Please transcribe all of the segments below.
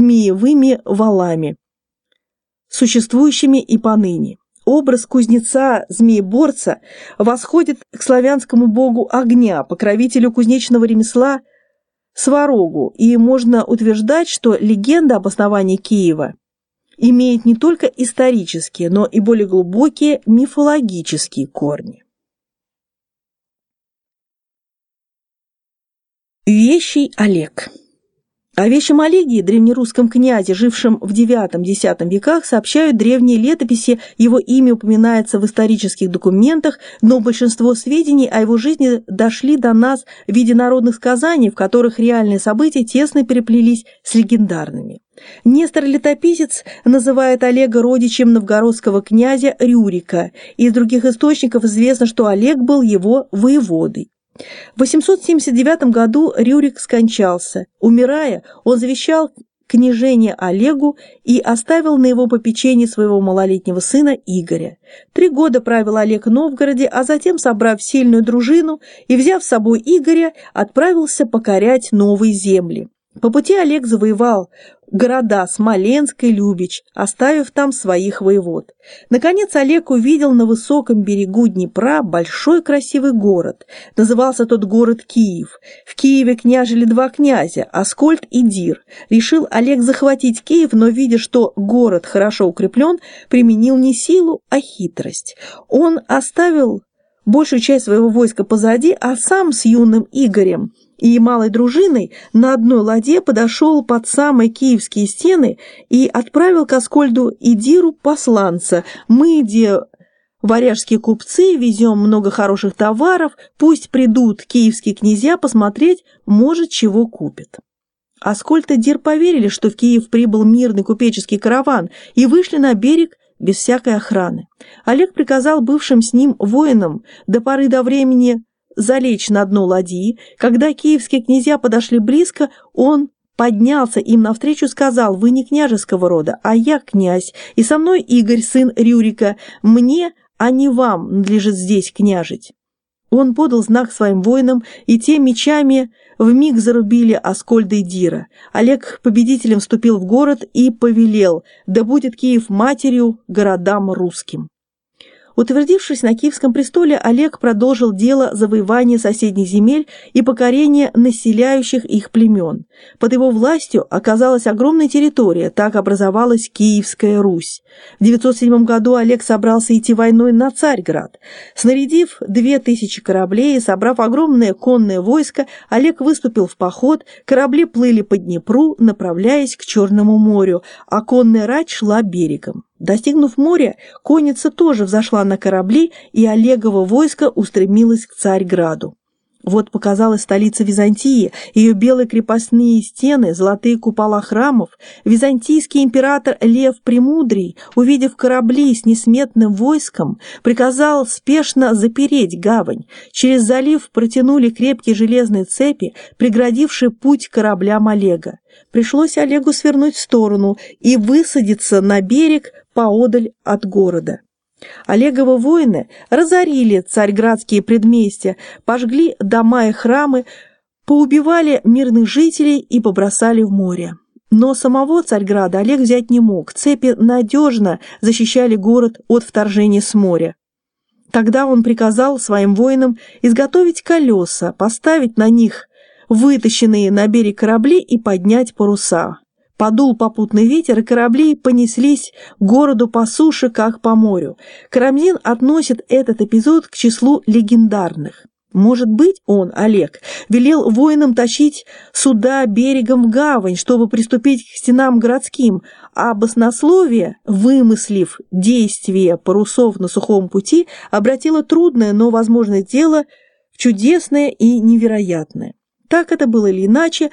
змеевыми валами, существующими и поныне. Образ кузнеца-змееборца восходит к славянскому богу огня, покровителю кузнечного ремесла Сварогу, и можно утверждать, что легенда об основании Киева имеет не только исторические, но и более глубокие мифологические корни. Вещий Олег о вещем Олеге, древнерусском князе, жившем в IX-X веках, сообщают древние летописи, его имя упоминается в исторических документах, но большинство сведений о его жизни дошли до нас в виде народных сказаний, в которых реальные события тесно переплелись с легендарными. Нестор-летописец называет Олега родичем новгородского князя Рюрика. Из других источников известно, что Олег был его воеводой. В 879 году Рюрик скончался. Умирая, он завещал княжение Олегу и оставил на его попечение своего малолетнего сына Игоря. Три года правил Олег в Новгороде, а затем, собрав сильную дружину и взяв с собой Игоря, отправился покорять новые земли. По пути Олег завоевал города Смоленск и Любич, оставив там своих воевод. Наконец Олег увидел на высоком берегу Днепра большой красивый город. Назывался тот город Киев. В Киеве княжили два князя, Аскольд и Дир. Решил Олег захватить Киев, но, видя, что город хорошо укреплен, применил не силу, а хитрость. Он оставил большую часть своего войска позади, а сам с юным Игорем и малой дружиной на одной ладье подошел под самые киевские стены и отправил к Аскольду и Диру посланца. Мы, где варяжские купцы, везем много хороших товаров, пусть придут киевские князья посмотреть, может, чего купят. Аскольд и Дир поверили, что в Киев прибыл мирный купеческий караван, и вышли на берег без всякой охраны. Олег приказал бывшим с ним воинам до поры до времени залечь на дно ладьи. Когда киевские князья подошли близко, он поднялся им навстречу сказал, «Вы не княжеского рода, а я князь, и со мной Игорь, сын Рюрика. Мне, а не вам, надлежит здесь княжить». Он подал знак своим воинам, и те мечами вмиг зарубили Аскольда и Дира. Олег победителем вступил в город и повелел, да будет Киев матерью городам русским. Утвердившись на Киевском престоле, Олег продолжил дело завоевания соседних земель и покорения населяющих их племен. Под его властью оказалась огромная территория, так образовалась Киевская Русь. В 907 году Олег собрался идти войной на Царьград. Снарядив две тысячи кораблей и собрав огромное конное войско, Олег выступил в поход, корабли плыли по Днепру, направляясь к Черному морю, а конная рать шла берегом. Достигнув моря, конница тоже взошла на корабли, и Олегово войско устремилось к Царьграду. Вот показалась столица Византии, ее белые крепостные стены, золотые купола храмов. Византийский император Лев Премудрый, увидев корабли с несметным войском, приказал спешно запереть гавань. Через залив протянули крепкие железные цепи, преградившие путь кораблям Олега. Пришлось Олегу свернуть в сторону и высадиться на берег поодаль от города. Олеговы воины разорили царьградские предместья, пожгли дома и храмы, поубивали мирных жителей и побросали в море. Но самого Царьграда Олег взять не мог, цепи надежно защищали город от вторжения с моря. Тогда он приказал своим воинам изготовить колеса, поставить на них вытащенные на берег корабли и поднять паруса. Подул попутный ветер, и корабли понеслись городу по суше, как по морю. Карамзин относит этот эпизод к числу легендарных. Может быть, он, Олег, велел воинам тащить суда берегом в гавань, чтобы приступить к стенам городским, а баснословие, вымыслив действие парусов на сухом пути, обратило трудное, но возможное дело в чудесное и невероятное. Так это было или иначе,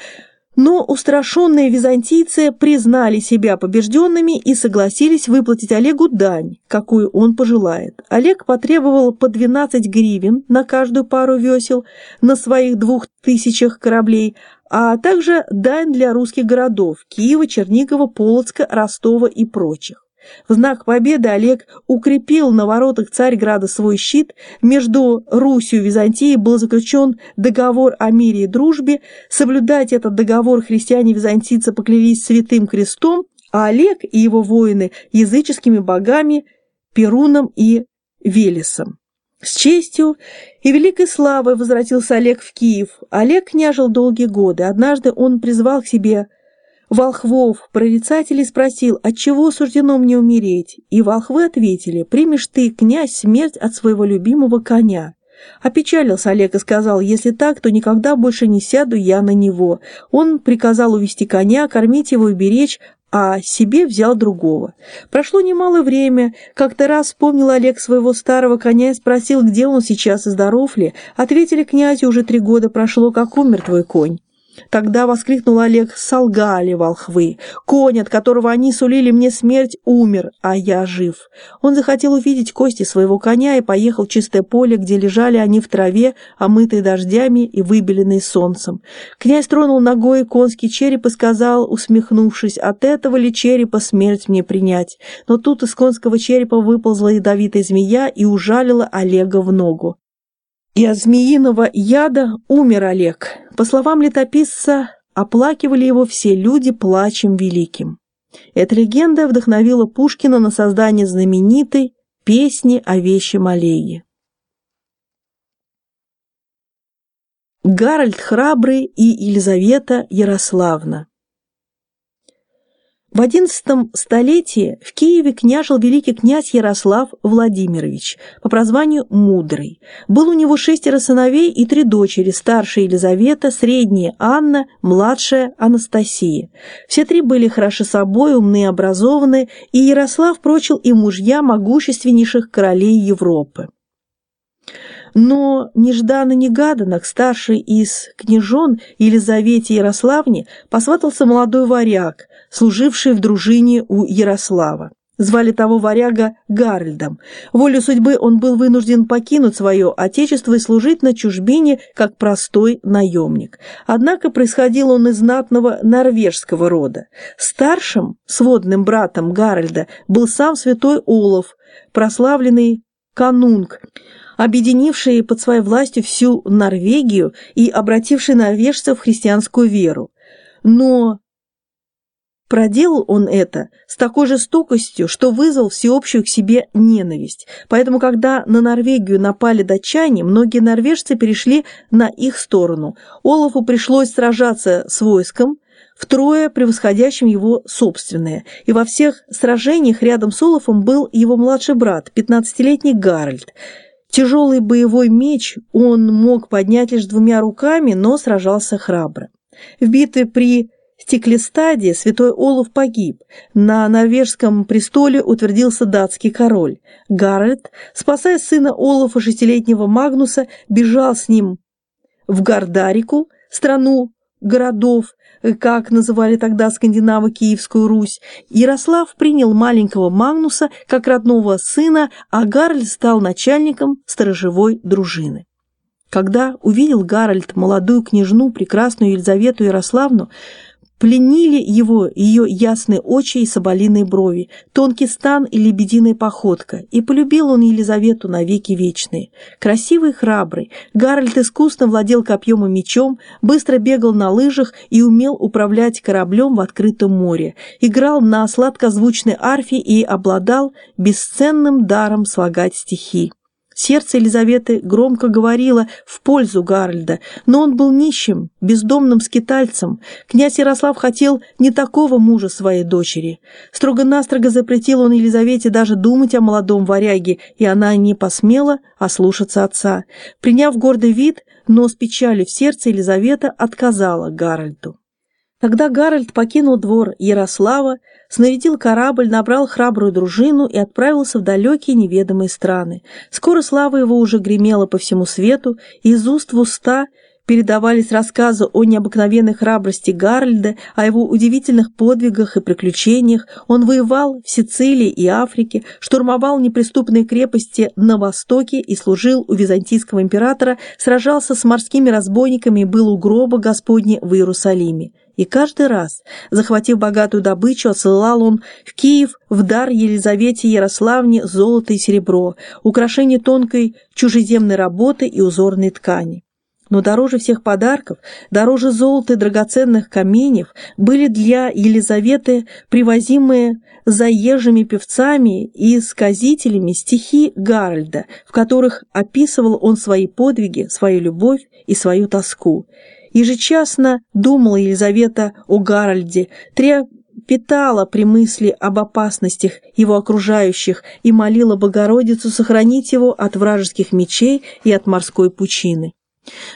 но устрашенные византийцы признали себя побежденными и согласились выплатить Олегу дань, какую он пожелает. Олег потребовал по 12 гривен на каждую пару весел на своих двух тысячах кораблей, а также дань для русских городов Киева, Чернигова, Полоцка, Ростова и прочих. В знак победы Олег укрепил на воротах Царьграда свой щит, между Русью и Византией был заключен договор о мире и дружбе, соблюдать этот договор христиане-византийцы поклялись святым крестом, а Олег и его воины – языческими богами Перуном и Велесом. С честью и великой славой возвратился Олег в Киев. Олег княжил долгие годы. Однажды он призвал к себе волхвов, прорицателей спросил, отчего суждено мне умереть? И волхвы ответили, примешь ты, князь, смерть от своего любимого коня. Опечалился Олег и сказал, если так, то никогда больше не сяду я на него. Он приказал увести коня, кормить его и беречь, а себе взял другого. Прошло немало время. Как-то раз вспомнил Олег своего старого коня и спросил, где он сейчас и здоров ли. Ответили князю, уже три года прошло, как умер твой конь. Тогда воскликнул Олег, солгали волхвы. Конь, от которого они сулили мне смерть, умер, а я жив. Он захотел увидеть кости своего коня и поехал в чистое поле, где лежали они в траве, омытые дождями и выбеленные солнцем. Князь тронул ногой конский череп и сказал, усмехнувшись, от этого ли черепа смерть мне принять? Но тут из конского черепа выползла ядовитая змея и ужалила Олега в ногу. И от змеиного яда умер Олег. По словам летописца, оплакивали его все люди плачем великим. Эта легенда вдохновила Пушкина на создание знаменитой песни о вещем Олеге. Гарольд Храбрый и Елизавета Ярославна в XI столетии в Киеве княжил великий князь Ярослав Владимирович, по прозванию Мудрый. Был у него шестеро сыновей и три дочери, старшая Елизавета, средняя Анна, младшая Анастасия. Все три были хороши собой, умны и образованы, и Ярослав прочил им мужья могущественнейших королей Европы. Но нежданно-негаданно к старшей из княжон Елизавете Ярославне посватался молодой варяг, служивший в дружине у Ярослава. Звали того варяга Гарольдом. Волю судьбы он был вынужден покинуть свое отечество и служить на чужбине, как простой наемник. Однако происходил он из знатного норвежского рода. Старшим, сводным братом Гарольда, был сам святой Олаф, прославленный канунг, объединивший под своей властью всю Норвегию и обративший норвежцев в христианскую веру. Но Проделал он это с такой жестокостью, что вызвал всеобщую к себе ненависть. Поэтому, когда на Норвегию напали датчане, многие норвежцы перешли на их сторону. Олафу пришлось сражаться с войском, втрое превосходящим его собственное. И во всех сражениях рядом с Олафом был его младший брат, 15-летний Гарольд. Тяжелый боевой меч он мог поднять лишь двумя руками, но сражался храбро. В битве при Стеклестаде святой Олаф погиб. На норвежском престоле утвердился датский король. Гарольд, спасая сына Олафа шестилетнего Магнуса, бежал с ним в Гардарику, страну городов, как называли тогда скандинавы Киевскую Русь, Ярослав принял маленького Магнуса как родного сына, а Гарольд стал начальником сторожевой дружины. Когда увидел Гарольд молодую княжну, прекрасную Елизавету Ярославну, Пленили его ее ясные очи и соболиные брови, тонкий стан и лебединая походка, и полюбил он Елизавету навеки вечные. Красивый и храбрый, Гарольд искусно владел копьем и мечом, быстро бегал на лыжах и умел управлять кораблем в открытом море, играл на сладкозвучной арфе и обладал бесценным даром слагать стихи. Сердце Елизаветы громко говорило в пользу Гарольда, но он был нищим, бездомным скитальцем. Князь Ярослав хотел не такого мужа своей дочери. Строго-настрого запретил он Елизавете даже думать о молодом варяге, и она не посмела ослушаться отца. Приняв гордый вид, но с печалью в сердце Елизавета отказала Гарольду. Тогда Гарольд покинул двор Ярослава, снарядил корабль, набрал храбрую дружину и отправился в далекие неведомые страны. Скоро слава его уже гремела по всему свету, и из уст в уста передавались рассказы о необыкновенной храбрости Гарольда, о его удивительных подвигах и приключениях. Он воевал в Сицилии и Африке, штурмовал неприступные крепости на Востоке и служил у византийского императора, сражался с морскими разбойниками и был у гроба Господня в Иерусалиме. И каждый раз, захватив богатую добычу, отсылал он в Киев в дар Елизавете Ярославне золото и серебро, украшение тонкой чужеземной работы и узорной ткани. Но дороже всех подарков, дороже золота и драгоценных каменьев были для Елизаветы привозимые заезжими певцами и сказителями стихи Гарольда, в которых описывал он свои подвиги, свою любовь и свою тоску. Ежечасно думала Елизавета о Гарольде, трепетала при мысли об опасностях его окружающих и молила Богородицу сохранить его от вражеских мечей и от морской пучины.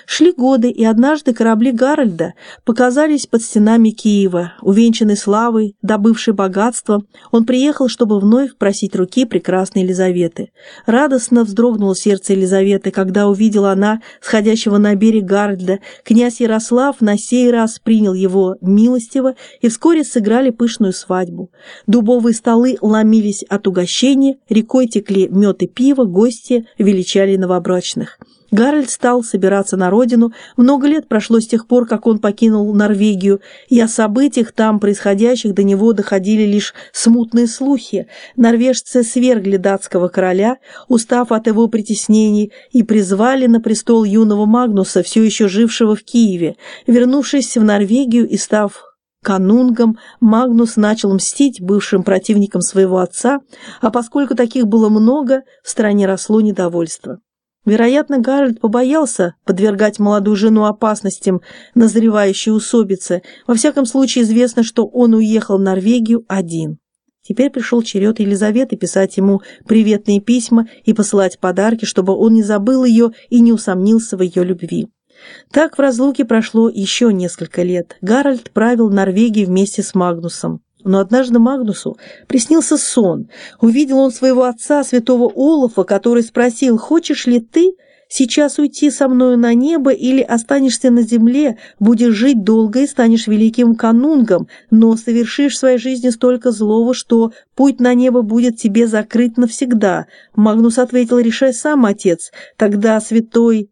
Шли годы, и однажды корабли Гарольда показались под стенами Киева, увенчанный славой, добывший богатство. Он приехал, чтобы вновь просить руки прекрасной Елизаветы. Радостно вздрогнуло сердце Елизаветы, когда увидела она сходящего на берег Гарольда. Князь Ярослав на сей раз принял его милостиво, и вскоре сыграли пышную свадьбу. Дубовые столы ломились от угощения, рекой текли мед и пиво, гости величали новобрачных. Гарольд стал собираться на родину. Много лет прошло с тех пор, как он покинул Норвегию, и о событиях там происходящих до него доходили лишь смутные слухи. Норвежцы свергли датского короля, устав от его притеснений, и призвали на престол юного Магнуса, все еще жившего в Киеве. Вернувшись в Норвегию и став канунгом, Магнус начал мстить бывшим противникам своего отца, а поскольку таких было много, в стране росло недовольство. Вероятно, Гарольд побоялся подвергать молодую жену опасностям назревающей усобицы. Во всяком случае, известно, что он уехал в Норвегию один. Теперь пришел черед Елизаветы писать ему приветные письма и посылать подарки, чтобы он не забыл ее и не усомнился в ее любви. Так в разлуке прошло еще несколько лет. Гарольд правил Норвегией вместе с Магнусом. Но однажды Магнусу приснился сон. Увидел он своего отца, святого Олафа, который спросил, «Хочешь ли ты сейчас уйти со мною на небо или останешься на земле, будешь жить долго и станешь великим канунгом, но совершишь в своей жизни столько злого, что путь на небо будет тебе закрыт навсегда?» Магнус ответил, «Решай сам, отец». Тогда святой